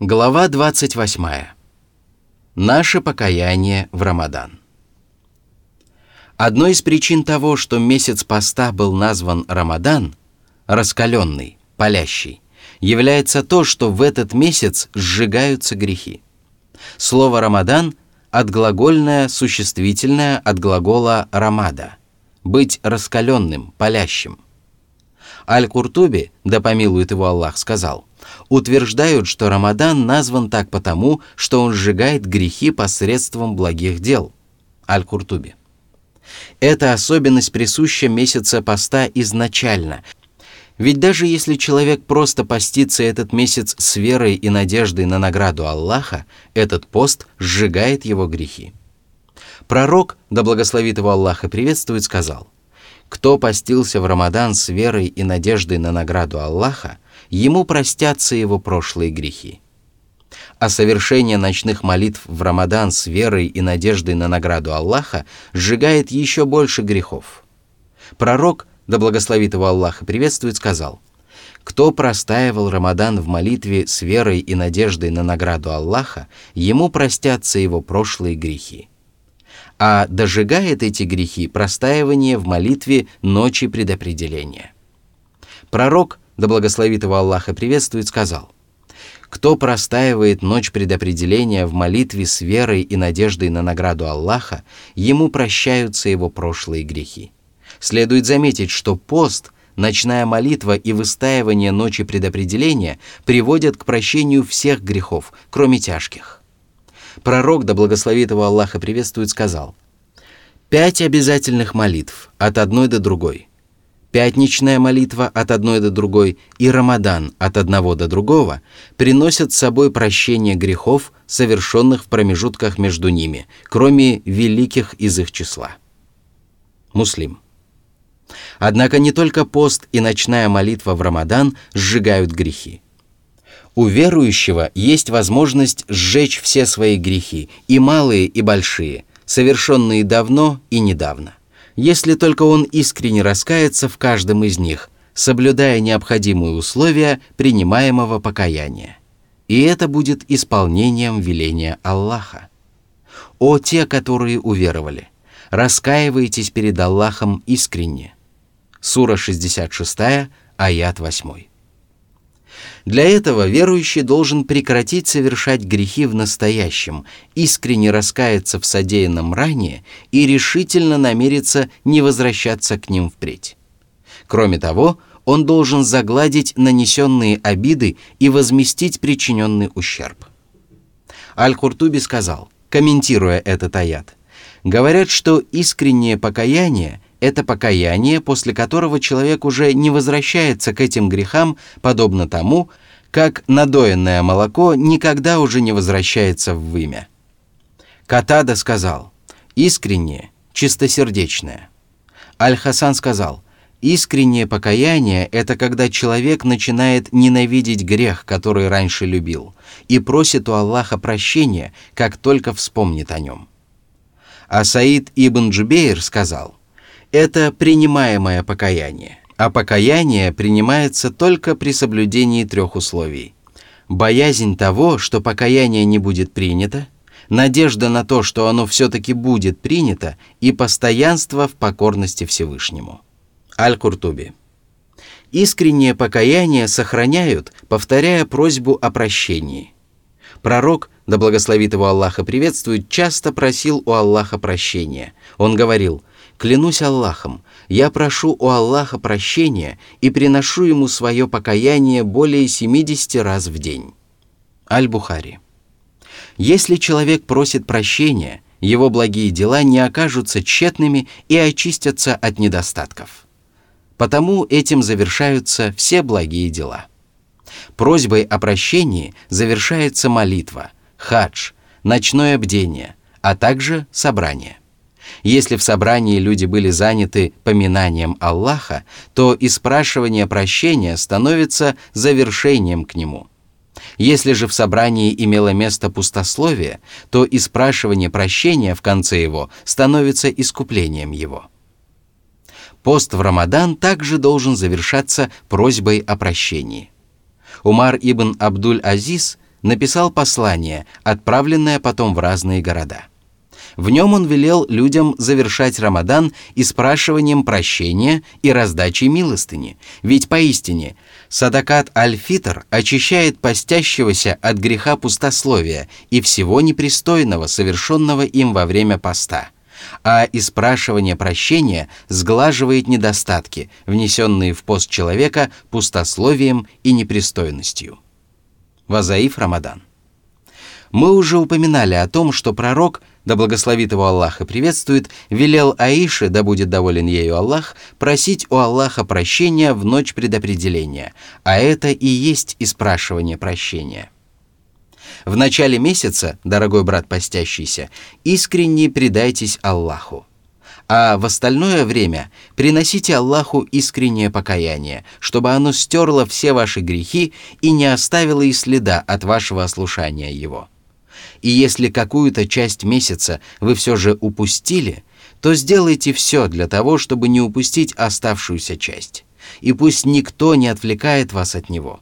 Глава 28. Наше покаяние в Рамадан. Одной из причин того, что месяц поста был назван Рамадан, раскаленный, палящий, является то, что в этот месяц сжигаются грехи. Слово «рамадан» отглагольное существительное от глагола «рамада» – быть раскаленным, палящим. Аль-Куртуби, да помилует его Аллах, сказал, утверждают, что Рамадан назван так потому, что он сжигает грехи посредством благих дел. Аль-Куртуби. Эта особенность присуща месяца поста изначально, ведь даже если человек просто постится этот месяц с верой и надеждой на награду Аллаха, этот пост сжигает его грехи. Пророк, да благословит его Аллах и приветствует, сказал, «Кто постился в Рамадан с верой и надеждой на награду Аллаха, ему простятся его прошлые грехи». А совершение ночных молитв в Рамадан с верой и надеждой на награду Аллаха сжигает еще больше грехов. Пророк – да благословит его Аллах приветствует, сказал, «Кто простаивал Рамадан в молитве с верой и надеждой на награду Аллаха, ему простятся его прошлые грехи». А дожигает эти грехи простаивание в молитве ночи предопределения. Пророк, да благословит его Аллах и приветствует, сказал, кто простаивает ночь предопределения в молитве с верой и надеждой на награду Аллаха, ему прощаются его прошлые грехи. Следует заметить, что пост, ночная молитва и выстаивание ночи предопределения приводят к прощению всех грехов, кроме тяжких. Пророк, да благословит его Аллаха приветствует, сказал, «Пять обязательных молитв от одной до другой, пятничная молитва от одной до другой и Рамадан от одного до другого приносят с собой прощение грехов, совершенных в промежутках между ними, кроме великих из их числа». Муслим – Однако не только пост и ночная молитва в Рамадан сжигают грехи. У верующего есть возможность сжечь все свои грехи, и малые, и большие, совершенные давно и недавно, если только он искренне раскается в каждом из них, соблюдая необходимые условия принимаемого покаяния. И это будет исполнением веления Аллаха. О те, которые уверовали, раскаивайтесь перед Аллахом искренне – Сура 66, аят 8. Для этого верующий должен прекратить совершать грехи в настоящем, искренне раскаяться в содеянном ранее и решительно намериться не возвращаться к ним впредь. Кроме того, он должен загладить нанесенные обиды и возместить причиненный ущерб. Аль-Куртуби сказал, комментируя этот аят, говорят, что искреннее покаяние – это покаяние, после которого человек уже не возвращается к этим грехам, подобно тому, как надоенное молоко никогда уже не возвращается в вымя. Катада сказал, искреннее, чистосердечное. Аль-Хасан сказал, искреннее покаяние – это когда человек начинает ненавидеть грех, который раньше любил, и просит у Аллаха прощения, как только вспомнит о нем. А Саид ибн Джубейр сказал, это принимаемое покаяние. А покаяние принимается только при соблюдении трех условий. Боязнь того, что покаяние не будет принято, надежда на то, что оно все-таки будет принято, и постоянство в покорности Всевышнему. Аль-Куртуби. Искреннее покаяние сохраняют, повторяя просьбу о прощении. Пророк, да благословит его Аллаха приветствует, часто просил у Аллаха прощения. Он говорил – Клянусь Аллахом, я прошу у Аллаха прощения и приношу ему свое покаяние более 70 раз в день. Аль-Бухари. Если человек просит прощения, его благие дела не окажутся тщетными и очистятся от недостатков. Потому этим завершаются все благие дела. Просьбой о прощении завершается молитва, хадж, ночное бдение, а также собрание – если в собрании люди были заняты поминанием Аллаха, то и спрашивание прощения становится завершением к нему. Если же в собрании имело место пустословие, то и спрашивание прощения в конце его становится искуплением его. Пост в Рамадан также должен завершаться просьбой о прощении. Умар ибн Абдуль-Азиз, написал послание, отправленное потом в разные города. В нем он велел людям завершать Рамадан и спрашиванием прощения и раздачей милостыни. Ведь поистине Садакат Аль-Фитр очищает постящегося от греха пустословия и всего непристойного, совершенного им во время поста. А испрашивание прощения сглаживает недостатки, внесенные в пост человека пустословием и непристойностью. Вазаиф Рамадан. Мы уже упоминали о том, что пророк – да благословит его Аллах и приветствует, велел Аише, да будет доволен ею Аллах, просить у Аллаха прощения в ночь предопределения, а это и есть испрашивание прощения. В начале месяца, дорогой брат постящийся, искренне предайтесь Аллаху. А в остальное время приносите Аллаху искреннее покаяние, чтобы оно стерло все ваши грехи и не оставило и следа от вашего ослушания Его. И если какую-то часть месяца вы все же упустили, то сделайте все для того, чтобы не упустить оставшуюся часть. И пусть никто не отвлекает вас от него.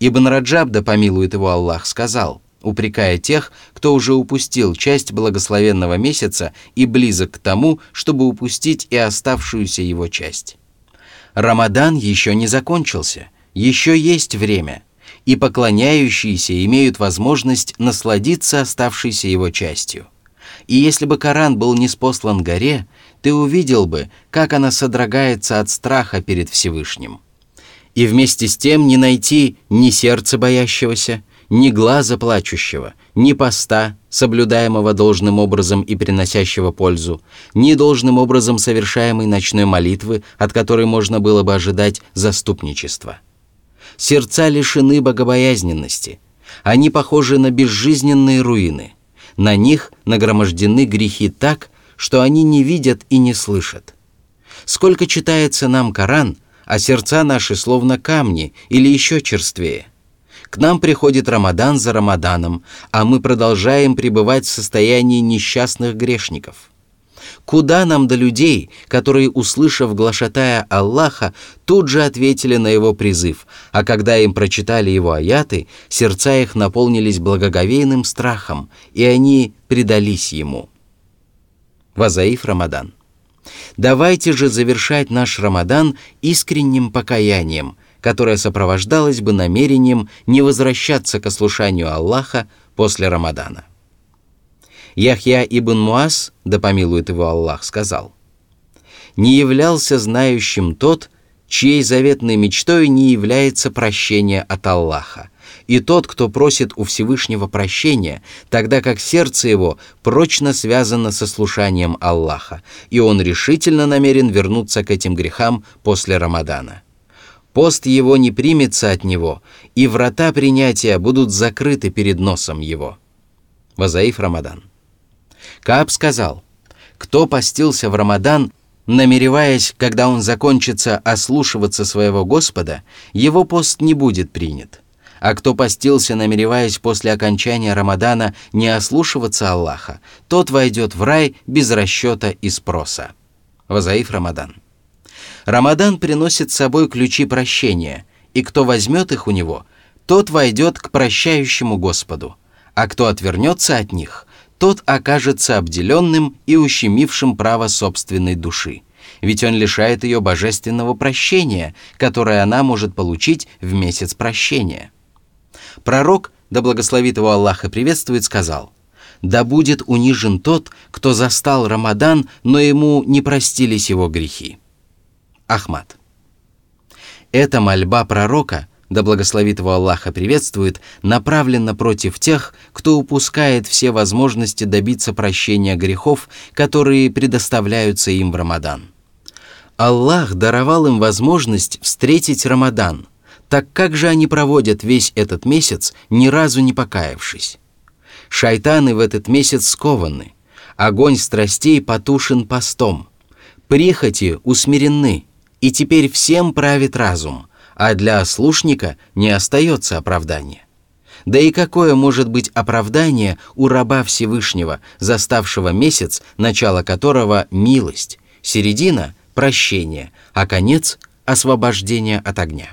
Ибн Раджаб, да помилует его Аллах, сказал, упрекая тех, кто уже упустил часть благословенного месяца и близок к тому, чтобы упустить и оставшуюся его часть. Рамадан еще не закончился, еще есть время – и поклоняющиеся имеют возможность насладиться оставшейся его частью. И если бы Коран был не спослан горе, ты увидел бы, как она содрогается от страха перед Всевышним. И вместе с тем не найти ни сердца боящегося, ни глаза плачущего, ни поста, соблюдаемого должным образом и приносящего пользу, ни должным образом совершаемой ночной молитвы, от которой можно было бы ожидать заступничества – сердца лишены богобоязненности. Они похожи на безжизненные руины. На них нагромождены грехи так, что они не видят и не слышат. Сколько читается нам Коран, а сердца наши словно камни или еще черствее. К нам приходит Рамадан за Рамаданом, а мы продолжаем пребывать в состоянии несчастных грешников – Куда нам до людей, которые, услышав глашатая Аллаха, тут же ответили на его призыв, а когда им прочитали его аяты, сердца их наполнились благоговейным страхом, и они предались ему. Вазаиф Рамадан. Давайте же завершать наш Рамадан искренним покаянием, которое сопровождалось бы намерением не возвращаться к ослушанию Аллаха после Рамадана. Яхья ибн Муаз, да помилует его Аллах, сказал, «Не являлся знающим тот, чьей заветной мечтой не является прощение от Аллаха, и тот, кто просит у Всевышнего прощения, тогда как сердце его прочно связано со слушанием Аллаха, и он решительно намерен вернуться к этим грехам после Рамадана. Пост его не примется от него, и врата принятия будут закрыты перед носом его». Вазаиф Рамадан. Кааб сказал, «Кто постился в Рамадан, намереваясь, когда он закончится, ослушиваться своего Господа, его пост не будет принят. А кто постился, намереваясь после окончания Рамадана не ослушиваться Аллаха, тот войдет в рай без расчета и спроса». Вазаиф Рамадан. Рамадан приносит с собой ключи прощения, и кто возьмет их у него, тот войдет к прощающему Господу, а кто отвернется от них, тот окажется обделенным и ущемившим право собственной души, ведь он лишает ее божественного прощения, которое она может получить в месяц прощения. Пророк, да благословит его Аллах и приветствует, сказал, «Да будет унижен тот, кто застал Рамадан, но ему не простились его грехи». Ахмад. Эта мольба пророка – да благословит его Аллаха приветствует, направлена против тех, кто упускает все возможности добиться прощения грехов, которые предоставляются им в Рамадан. Аллах даровал им возможность встретить Рамадан, так как же они проводят весь этот месяц, ни разу не покаявшись? Шайтаны в этот месяц скованы, огонь страстей потушен постом, прихоти усмиренны, и теперь всем правит разум – а для ослушника не остается оправдания. Да и какое может быть оправдание у раба Всевышнего, заставшего месяц, начало которого – милость, середина – прощение, а конец – освобождение от огня?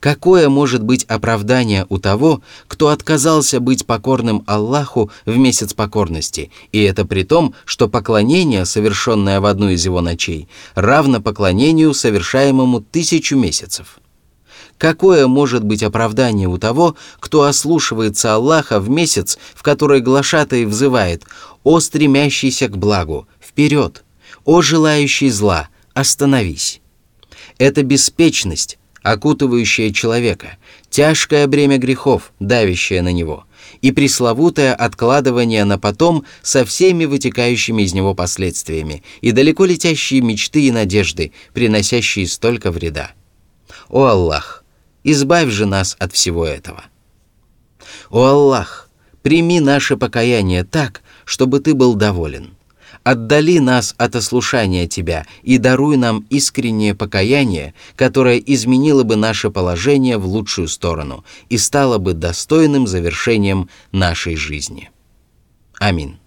Какое может быть оправдание у того, кто отказался быть покорным Аллаху в месяц покорности, и это при том, что поклонение, совершенное в одну из его ночей, равно поклонению, совершаемому тысячу месяцев? Какое может быть оправдание у того, кто ослушивается Аллаха в месяц, в который глашатай взывает «О стремящийся к благу, вперед! О желающий зла, остановись!» Это беспечность, окутывающая человека, тяжкое бремя грехов, давящее на него, и пресловутое откладывание на потом со всеми вытекающими из него последствиями, и далеко летящие мечты и надежды, приносящие столько вреда. О Аллах, избавь же нас от всего этого. О Аллах, прими наше покаяние так, чтобы Ты был доволен – Отдали нас от ослушания Тебя и даруй нам искреннее покаяние, которое изменило бы наше положение в лучшую сторону и стало бы достойным завершением нашей жизни. Аминь.